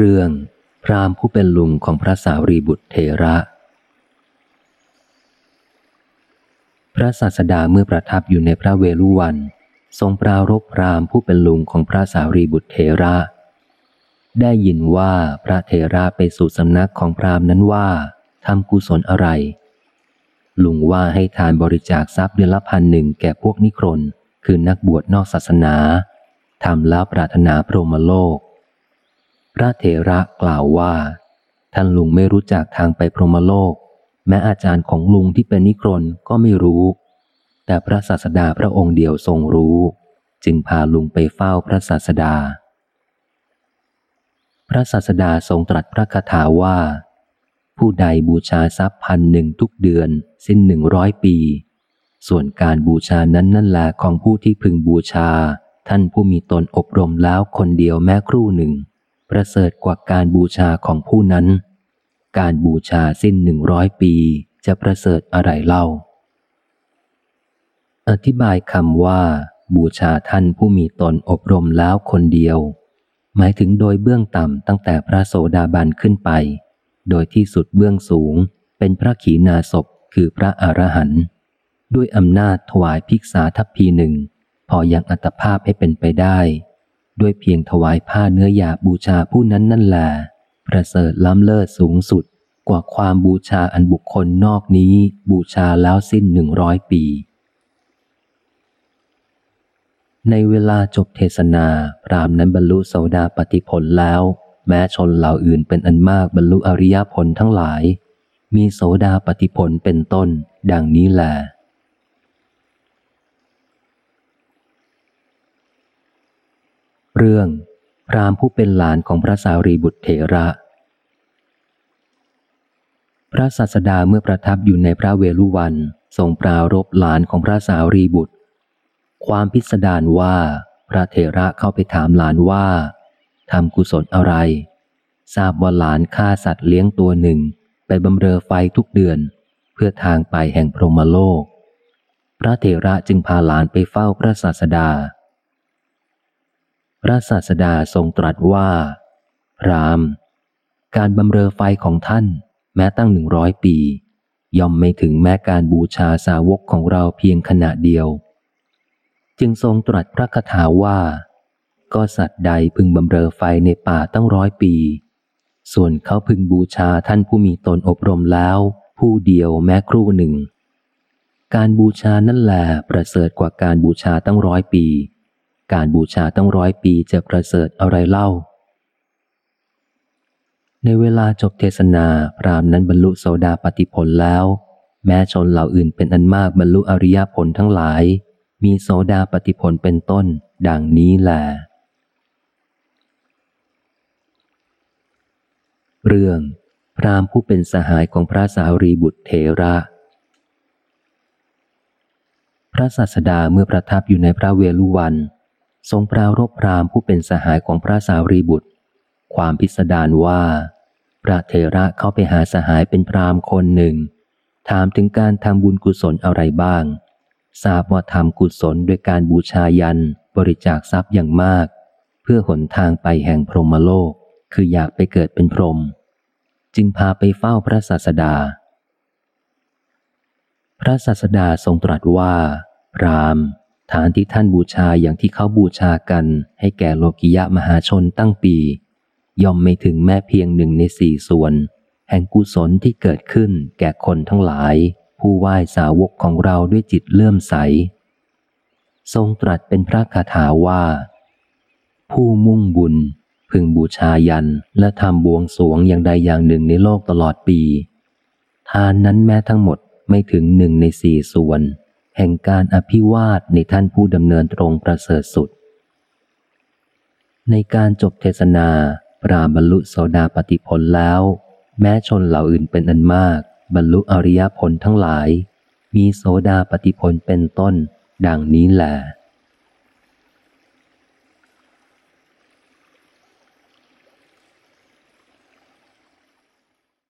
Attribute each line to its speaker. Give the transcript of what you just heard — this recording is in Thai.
Speaker 1: เรื่องพราหมณ์ผู้เป็นลุงของพระสารีบุตรเทระ พระศาสดาเมื่อประทับอยู่ในพระเวลุวัน ทรงปรารบพราหมณ์ผู้เป็นลุงของพระสารีบุตรเทระ ได้ยินว่าพระเทระไปสู่สำนักของพราหมณ์นั้นว่าทำกุศลอะไร ลุงว่าให้ทานบริจาคทรัพย์เดือนละพันหนึ่งแก่พวกนิครนคือนักบวชนอกศาสนาทำแล้วปรารถนาพรหมโลก พระเถระกล่าวว่า ท่านลุงไม่รู้จักทางไปพรหมโลก แม้อาจารย์ของลุงที่เป็นนิครนก็ไม่รู้ แต่พระศาสดาพระองค์เดียวทรงรู้ จึงพาลุงไปเฝ้าพระศาสดา พระศาสดาทรงตรัสพระคาถาว่า ผู้ใดบูชาทรัพย์พันหนึ่งทุกเดือน สิ้นหนึ่งร้อยปี ส่วนการบูชานั้นนั่นแหละของผู้ที่พึงบูชา ท่านผู้มีตนอบรมแล้วคนเดียวแม้ครู่หนึ่ง ประเสริฐกว่าการบูชาของผู้นั้น การบูชาสิ้นหนึ่งร้อยปีจะประเสริฐอะไรเล่า อธิบายคำว่า บูชาท่านผู้มีตนอบรมแล้วคนเดียว หมายถึงโดยเบื้องต่ำตั้งแต่พระโสดาบันขึ้นไป โดยที่สุดเบื้องสูงเป็นพระขีณาสพคือพระอรหันต์ด้วยอำนาจถวายภิกษาทัพพีหนึ่ง พอยังอัตภาพให้เป็นไปได้ ด้วยเพียงถวายผ้าเนื้อหยาบูชาผู้นั้นนั่นแหละประเสริฐล้ำเลิศสูงสุดกว่าความบูชาอันบุคคลนอกนี้บูชาแล้วสิ้นหนึ่งร้อยปี ในเวลาจบเทศนาพรามนั้นบรรลุโสดาปติผลแล้ว แม้ชนเหล่าอื่นเป็นอันมากบรรลุอริยผลทั้งหลาย มีโสดาปติผลเป็นต้น ดังนี้แหละ เรื่อง พรามผู้เป็นหลานของพระสารีบุตรเถระ พระศาสดาเมื่อประทับอยู่ในพระเวลุวันทรงปรารบหลานของพระสารีบุตร ความพิสดารว่าพระเถระเข้าไปถามหลานว่าทำกุศลอะไร ทราบว่าหลานฆ่าสัตว์เลี้ยงตัวหนึ่ง ไปบำเรอไฟทุกเดือน เพื่อทางไปแห่งพรหมโลก พระเถระจึงพาหลานไปเฝ้าพระศาสดา พระศาสดาทรงตรัสว่า พราม การบำเรอไฟของท่าน แม้ตั้งหนึ่งร้อยปี ย่อมไม่ถึงแม้การบูชาสาวกของเราเพียงขณะเดียว จึงทรงตรัสพระคาถาว่า ก็สัตว์ใดพึงบำเรอไฟในป่าตั้งร้อยปี ส่วนเขาพึงบูชาท่านผู้มีตนอบรมแล้ว ผู้เดียวแม้ครู่หนึ่ง การบูชานั่นแหละประเสริฐกว่าการบูชาตั้งร้อยปี การบูชาต้องร้อยปีจะประเสริฐอะไรเล่า ในเวลาจบเทศนาพรามนั้นบรรลุโสดาปติผลแล้ว แม้ชนเหล่าอื่นเป็นอันมากบรรลุอริยผลทั้งหลาย มีโสดาปติผลเป็นต้น ดังนี้แหละเรื่องพรามผู้เป็นสหายของพระสารีบุตรเทระ พระศาสดาเมื่อประทับอยู่ในพระเวลุวัน ทรงปรารบพรามผู้เป็นสหายของพระสารีบุตร ความพิสดารว่า พระเทระเข้าไปหาสหายเป็นพรามคนหนึ่ง ถามถึงการทำบุญกุศลอะไรบ้าง ทราบว่าทำกุศลด้วยการบูชายันบริจาคทรัพย์อย่างมาก เพื่อหนทางไปแห่งพรหมโลก คืออยากไปเกิดเป็นพรหมจึงพาไปเฝ้าพระศาสดา พระศาสดาทรงตรัสว่า พราม ฐานที่ท่านบูชาอย่างที่เขาบูชากัน ให้แก่โลกิยะมหาชนตั้งปี ย่อมไม่ถึงแม้เพียงหนึ่งในสี่ส่วน แห่งกุศลที่เกิดขึ้นแก่คนทั้งหลาย ผู้ไหว้สาวกของเราด้วยจิตเลื่อมใส ทรงตรัสเป็นพระคาถาว่า ผู้มุ่งบุญ พึงบูชายันและทำบวงสวงอย่างใดอย่างหนึ่งในโลกตลอดปี ทานนั้นแม้ทั้งหมดไม่ถึงหนึ่งในสี่ส่วน แห่งการอภิวาทในท่านผู้ดำเนินตรงประเสริฐสุด ในการจบเทศนา ปราบรรลุโสดาปติผลแล้ว แม้ชนเหล่าอื่นเป็นอันมาก บรรลุอริยผลทั้งหลาย มีโสดาปติผลเป็นต้น ดังนี้แหละ